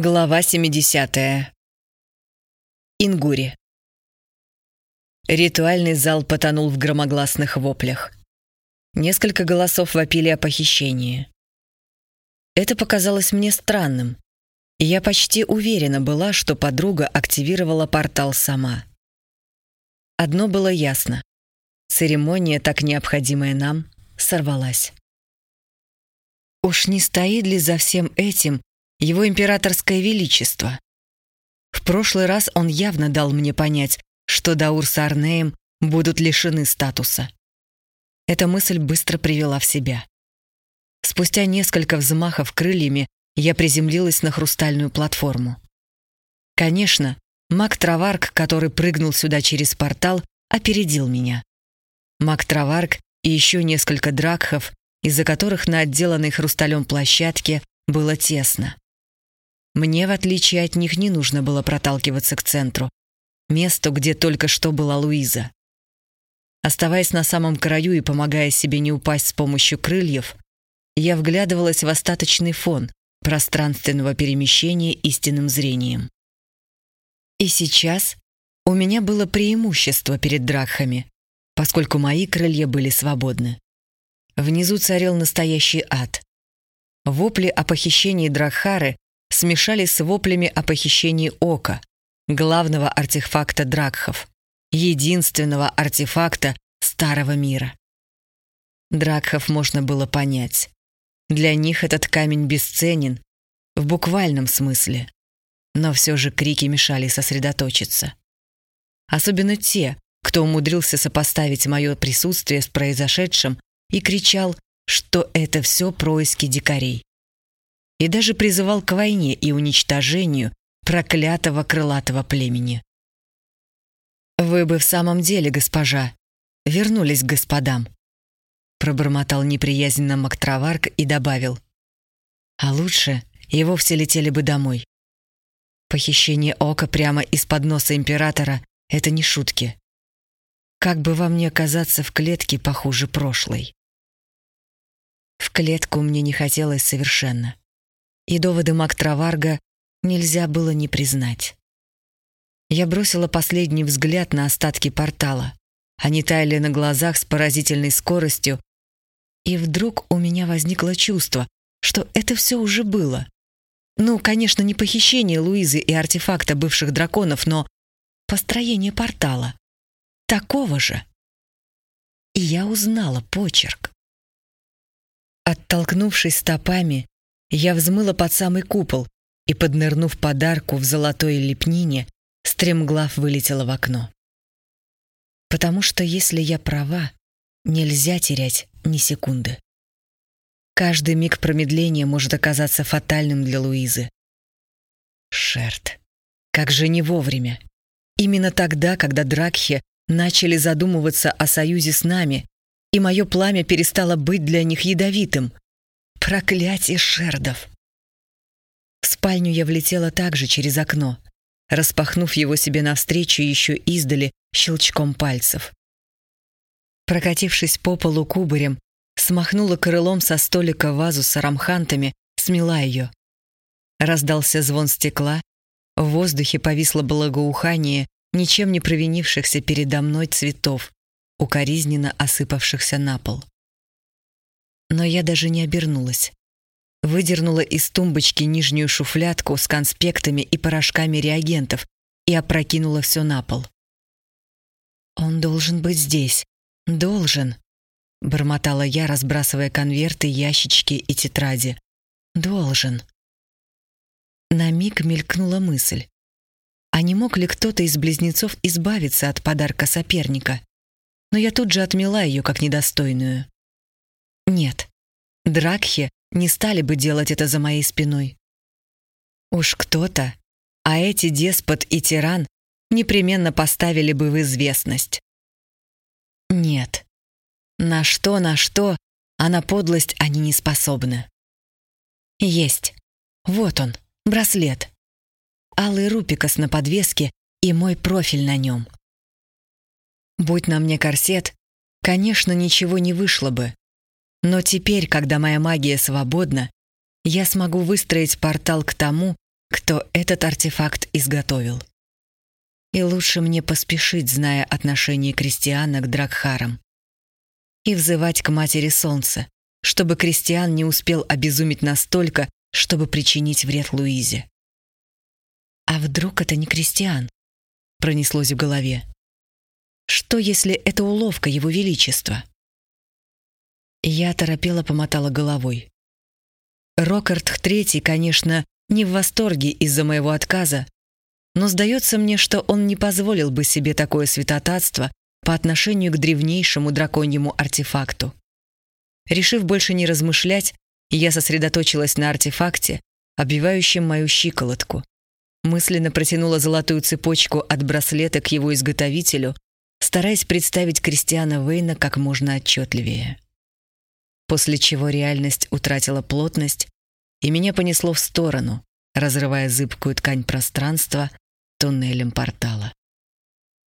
Глава 70. Ингури. Ритуальный зал потонул в громогласных воплях. Несколько голосов вопили о похищении. Это показалось мне странным, и я почти уверена была, что подруга активировала портал сама. Одно было ясно. Церемония, так необходимая нам, сорвалась. Уж не стоит ли за всем этим его императорское величество. В прошлый раз он явно дал мне понять, что Даур с Арнеем будут лишены статуса. Эта мысль быстро привела в себя. Спустя несколько взмахов крыльями я приземлилась на хрустальную платформу. Конечно, маг Траварк, который прыгнул сюда через портал, опередил меня. Маг Траварк и еще несколько дракхов, из-за которых на отделанной хрусталем площадке было тесно. Мне, в отличие от них, не нужно было проталкиваться к центру, месту, где только что была Луиза. Оставаясь на самом краю и помогая себе не упасть с помощью крыльев, я вглядывалась в остаточный фон пространственного перемещения истинным зрением. И сейчас у меня было преимущество перед дракхами, поскольку мои крылья были свободны. Внизу царил настоящий ад. Вопли о похищении Драхары смешались с воплями о похищении Ока, главного артефакта Дракхов, единственного артефакта Старого мира. Дракхов можно было понять. Для них этот камень бесценен, в буквальном смысле. Но все же крики мешали сосредоточиться. Особенно те, кто умудрился сопоставить мое присутствие с произошедшим и кричал, что это все происки дикарей и даже призывал к войне и уничтожению проклятого крылатого племени. «Вы бы в самом деле, госпожа, вернулись к господам», пробормотал неприязненно Мактроварк и добавил. «А лучше и вовсе летели бы домой. Похищение ока прямо из-под носа императора — это не шутки. Как бы вам не оказаться в клетке похуже прошлой?» В клетку мне не хотелось совершенно и доводы Мактраварга нельзя было не признать. Я бросила последний взгляд на остатки портала. Они таяли на глазах с поразительной скоростью, и вдруг у меня возникло чувство, что это все уже было. Ну, конечно, не похищение Луизы и артефакта бывших драконов, но построение портала. Такого же. И я узнала почерк. Оттолкнувшись стопами, я взмыла под самый купол и, поднырнув подарку в золотой лепнине, стремглав вылетела в окно. Потому что если я права, нельзя терять ни секунды. Каждый миг промедления может оказаться фатальным для Луизы. Шерт. Как же не вовремя. Именно тогда, когда Дракхи начали задумываться о союзе с нами, и мое пламя перестало быть для них ядовитым — Проклятие шердов! В спальню я влетела также через окно, распахнув его себе навстречу еще издали щелчком пальцев. Прокатившись по полу кубарем, смахнула крылом со столика вазу с арамхантами, смела ее. Раздался звон стекла, в воздухе повисло благоухание ничем не провинившихся передо мной цветов, укоризненно осыпавшихся на пол. Но я даже не обернулась. Выдернула из тумбочки нижнюю шуфлядку с конспектами и порошками реагентов и опрокинула все на пол. «Он должен быть здесь. Должен!» — бормотала я, разбрасывая конверты, ящички и тетради. «Должен!» На миг мелькнула мысль. А не мог ли кто-то из близнецов избавиться от подарка соперника? Но я тут же отмела ее как недостойную. Нет, Дракхи не стали бы делать это за моей спиной. Уж кто-то, а эти деспот и тиран непременно поставили бы в известность. Нет, на что, на что, а на подлость они не способны. Есть. Вот он, браслет. Алый рупикос на подвеске и мой профиль на нем. Будь на мне корсет, конечно, ничего не вышло бы. Но теперь, когда моя магия свободна, я смогу выстроить портал к тому, кто этот артефакт изготовил. И лучше мне поспешить, зная отношение крестьяна к Дракхарам. И взывать к Матери Солнца, чтобы крестьян не успел обезумить настолько, чтобы причинить вред Луизе. А вдруг это не крестьян? Пронеслось в голове. Что, если это уловка Его Величества? Я торопела помотала головой. Рокард Третий, конечно, не в восторге из-за моего отказа, но сдается мне, что он не позволил бы себе такое святотатство по отношению к древнейшему драконьему артефакту. Решив больше не размышлять, я сосредоточилась на артефакте, обвивающем мою щиколотку. Мысленно протянула золотую цепочку от браслета к его изготовителю, стараясь представить Кристиана Вейна как можно отчетливее. После чего реальность утратила плотность, и меня понесло в сторону, разрывая зыбкую ткань пространства туннелем портала.